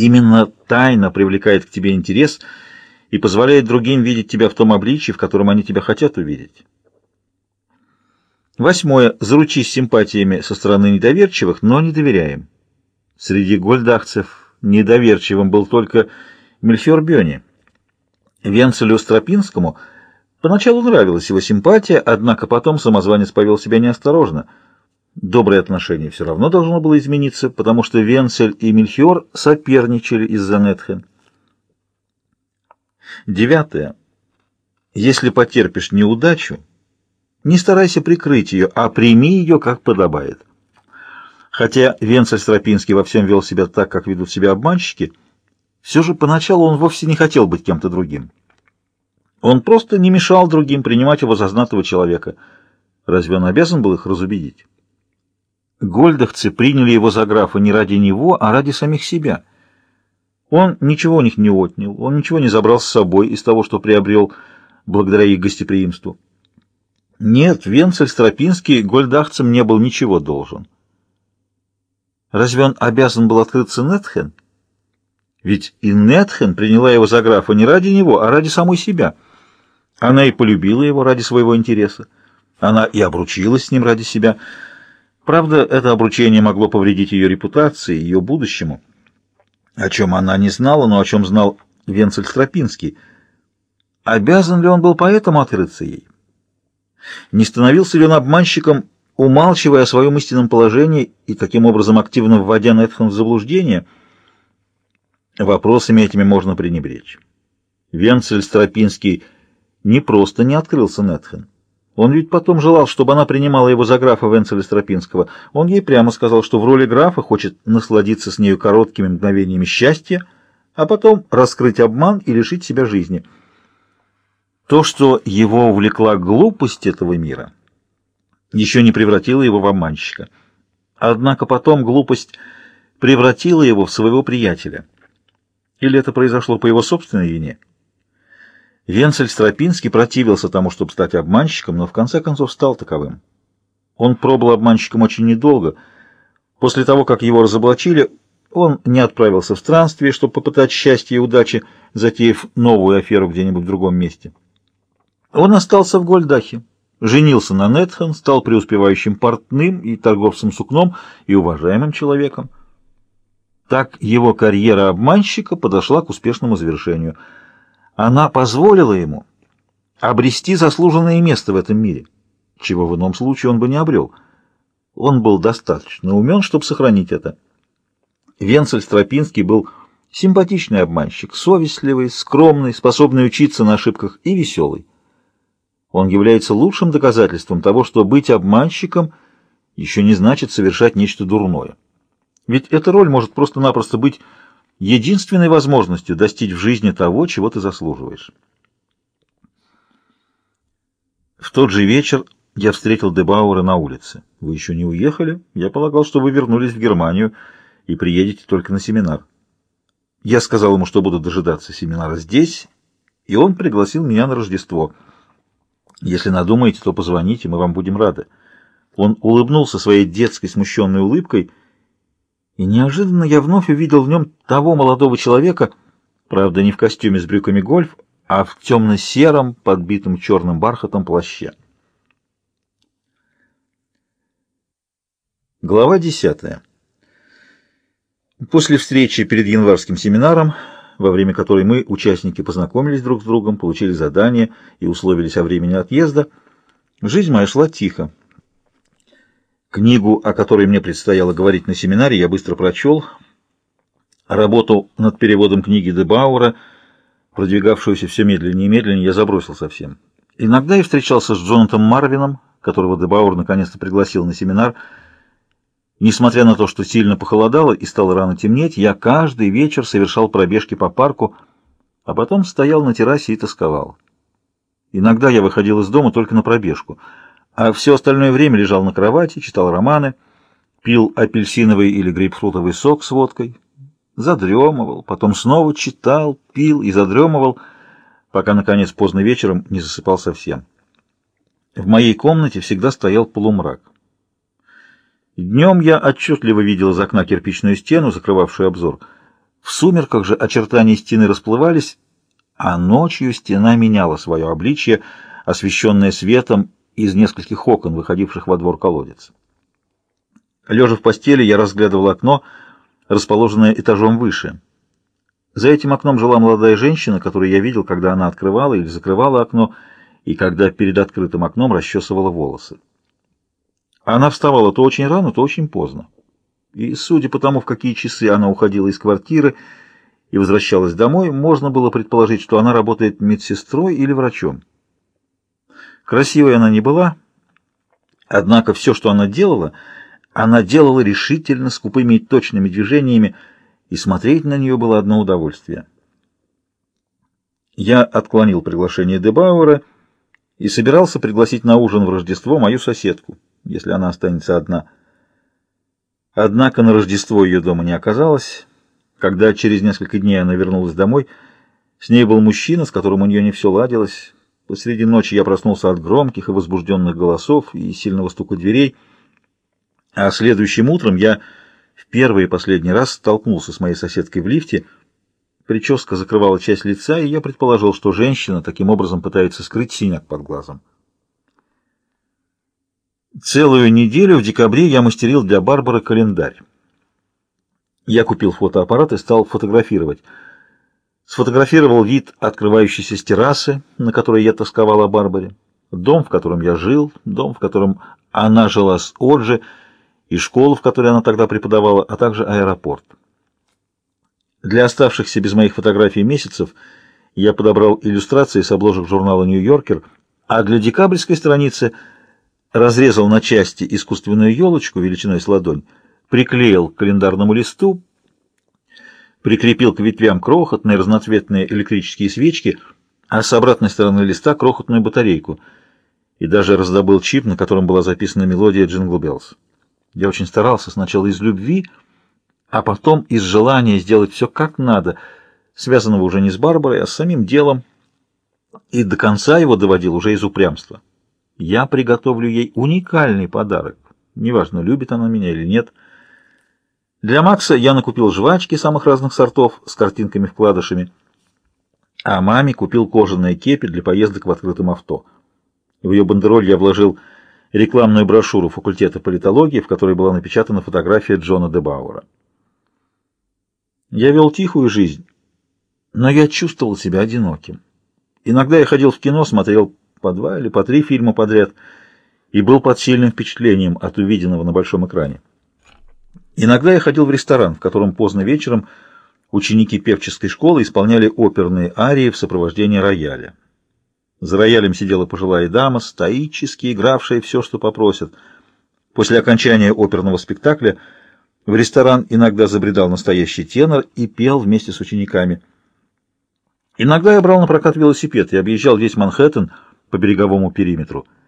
Именно тайна привлекает к тебе интерес и позволяет другим видеть тебя в том обличии, в котором они тебя хотят увидеть. Восьмое. Заручись симпатиями со стороны недоверчивых, но не доверяем. Среди гольдахцев недоверчивым был только Мельхиор Бёни. Венцелю Стропинскому поначалу нравилась его симпатия, однако потом самозванец повел себя неосторожно. Доброе отношение все равно должно было измениться, потому что Венцель и Мельхиор соперничали из-за Нетхен. Девятое. Если потерпишь неудачу, не старайся прикрыть ее, а прими ее, как подобает. Хотя Венцель Стропинский во всем вел себя так, как ведут себя обманщики, все же поначалу он вовсе не хотел быть кем-то другим. Он просто не мешал другим принимать его за знатого человека. Разве он обязан был их разубедить? Гольдовцы приняли его за графа не ради него, а ради самих себя. Он ничего у них не отнял, он ничего не забрал с собой из того, что приобрел благодаря их гостеприимству. Нет, Венцель Стропинский гольдахцам не был ничего должен. Разве он обязан был открыться Нетхен? Ведь и Нетхен приняла его за графа не ради него, а ради самой себя. Она и полюбила его ради своего интереса. Она и обручилась с ним ради себя. Правда, это обручение могло повредить ее репутации, ее будущему, о чем она не знала, но о чем знал Венцель Стропинский. Обязан ли он был поэтому открыться ей? Не становился ли он обманщиком, умалчивая о своем истинном положении и таким образом активно вводя Нетхан в заблуждение? Вопросами этими можно пренебречь. Венцель Стропинский не просто не открылся Нетхан. Он ведь потом желал, чтобы она принимала его за графа Венцеля Стропинского. Он ей прямо сказал, что в роли графа хочет насладиться с нею короткими мгновениями счастья, а потом раскрыть обман и лишить себя жизни — то, что его увлекла глупость этого мира, еще не превратило его в обманщика. Однако потом глупость превратила его в своего приятеля. Или это произошло по его собственной вине? Венцель Стропинский противился тому, чтобы стать обманщиком, но в конце концов стал таковым. Он пробыл обманщиком очень недолго. После того, как его разоблачили, он не отправился в странствие, чтобы попытать счастья и удачи, затеяв новую аферу где-нибудь в другом месте. Он остался в Гольдахе, женился на Нетхан, стал преуспевающим портным и торговцем сукном и уважаемым человеком. Так его карьера обманщика подошла к успешному завершению. Она позволила ему обрести заслуженное место в этом мире, чего в ином случае он бы не обрел. Он был достаточно умен, чтобы сохранить это. Венцель Стропинский был симпатичный обманщик, совестливый, скромный, способный учиться на ошибках и веселый. Он является лучшим доказательством того, что быть обманщиком еще не значит совершать нечто дурное. Ведь эта роль может просто-напросто быть единственной возможностью достичь в жизни того, чего ты заслуживаешь. В тот же вечер я встретил Дебауэра на улице. Вы еще не уехали? Я полагал, что вы вернулись в Германию и приедете только на семинар. Я сказал ему, что буду дожидаться семинара здесь, и он пригласил меня на Рождество — если надумаете, то позвоните, мы вам будем рады. Он улыбнулся своей детской смущенной улыбкой, и неожиданно я вновь увидел в нем того молодого человека, правда, не в костюме с брюками гольф, а в темно-сером, подбитом черным бархатом плаще. Глава десятая. После встречи перед январским семинаром во время которой мы, участники, познакомились друг с другом, получили задания и условились о времени отъезда, жизнь моя шла тихо. Книгу, о которой мне предстояло говорить на семинаре, я быстро прочел. Работу над переводом книги Дебаура, продвигавшуюся все медленнее и медленнее, я забросил совсем. Иногда я встречался с Джонатаном Марвином, которого Дебауэр наконец-то пригласил на семинар, Несмотря на то, что сильно похолодало и стало рано темнеть, я каждый вечер совершал пробежки по парку, а потом стоял на террасе и тосковал. Иногда я выходил из дома только на пробежку, а все остальное время лежал на кровати, читал романы, пил апельсиновый или грейпфрутовый сок с водкой, задремывал, потом снова читал, пил и задремывал, пока, наконец, поздно вечером не засыпал совсем. В моей комнате всегда стоял полумрак. Днем я отчетливо видел из окна кирпичную стену, закрывавшую обзор. В сумерках же очертания стены расплывались, а ночью стена меняла свое обличье, освещенное светом из нескольких окон, выходивших во двор колодец. Лежа в постели, я разглядывал окно, расположенное этажом выше. За этим окном жила молодая женщина, которую я видел, когда она открывала или закрывала окно, и когда перед открытым окном расчесывала волосы. Она вставала то очень рано, то очень поздно. И, судя по тому, в какие часы она уходила из квартиры и возвращалась домой, можно было предположить, что она работает медсестрой или врачом. Красивой она не была, однако все, что она делала, она делала решительно, скупыми и точными движениями, и смотреть на нее было одно удовольствие. Я отклонил приглашение Дебауэра и собирался пригласить на ужин в Рождество мою соседку, если она останется одна. Однако на Рождество ее дома не оказалось. Когда через несколько дней она вернулась домой, с ней был мужчина, с которым у нее не все ладилось. Посреди ночи я проснулся от громких и возбужденных голосов и сильного стука дверей, а следующим утром я в первый и последний раз столкнулся с моей соседкой в лифте. Прическа закрывала часть лица, и я предположил, что женщина таким образом пытается скрыть синяк под глазом. Целую неделю в декабре я мастерил для Барбары календарь. Я купил фотоаппарат и стал фотографировать. Сфотографировал вид, открывающийся с террасы, на которой я тосковал о Барбаре, дом, в котором я жил, дом, в котором она жила с Оджи, и школу, в которой она тогда преподавала, а также аэропорт. Для оставшихся без моих фотографий месяцев я подобрал иллюстрации с обложек журнала «Нью-Йоркер», а для декабрьской страницы – разрезал на части искусственную елочку величиной с ладонь, приклеил к календарному листу, прикрепил к ветвям крохотные разноцветные электрические свечки, а с обратной стороны листа крохотную батарейку, и даже раздобыл чип, на котором была записана мелодия «Jingle Bells». Я очень старался сначала из любви, а потом из желания сделать все как надо, связанного уже не с Барбарой, а с самим делом, и до конца его доводил уже из упрямства. Я приготовлю ей уникальный подарок. Неважно, любит она меня или нет. Для Макса я накупил жвачки самых разных сортов с картинками-вкладышами, а маме купил кожаные кепи для поездок в открытом авто. В ее бандероль я вложил рекламную брошюру факультета политологии, в которой была напечатана фотография Джона де. Я вел тихую жизнь, но я чувствовал себя одиноким. Иногда я ходил в кино, смотрел по два или по три фильма подряд и был под сильным впечатлением от увиденного на большом экране. Иногда я ходил в ресторан, в котором поздно вечером ученики певческой школы исполняли оперные арии в сопровождении рояля. За роялем сидела пожилая дама, стоически игравшая все, что попросят. После окончания оперного спектакля в ресторан иногда забредал настоящий тенор и пел вместе с учениками. Иногда я брал на прокат велосипед и объезжал весь Манхэттен, по береговому периметру –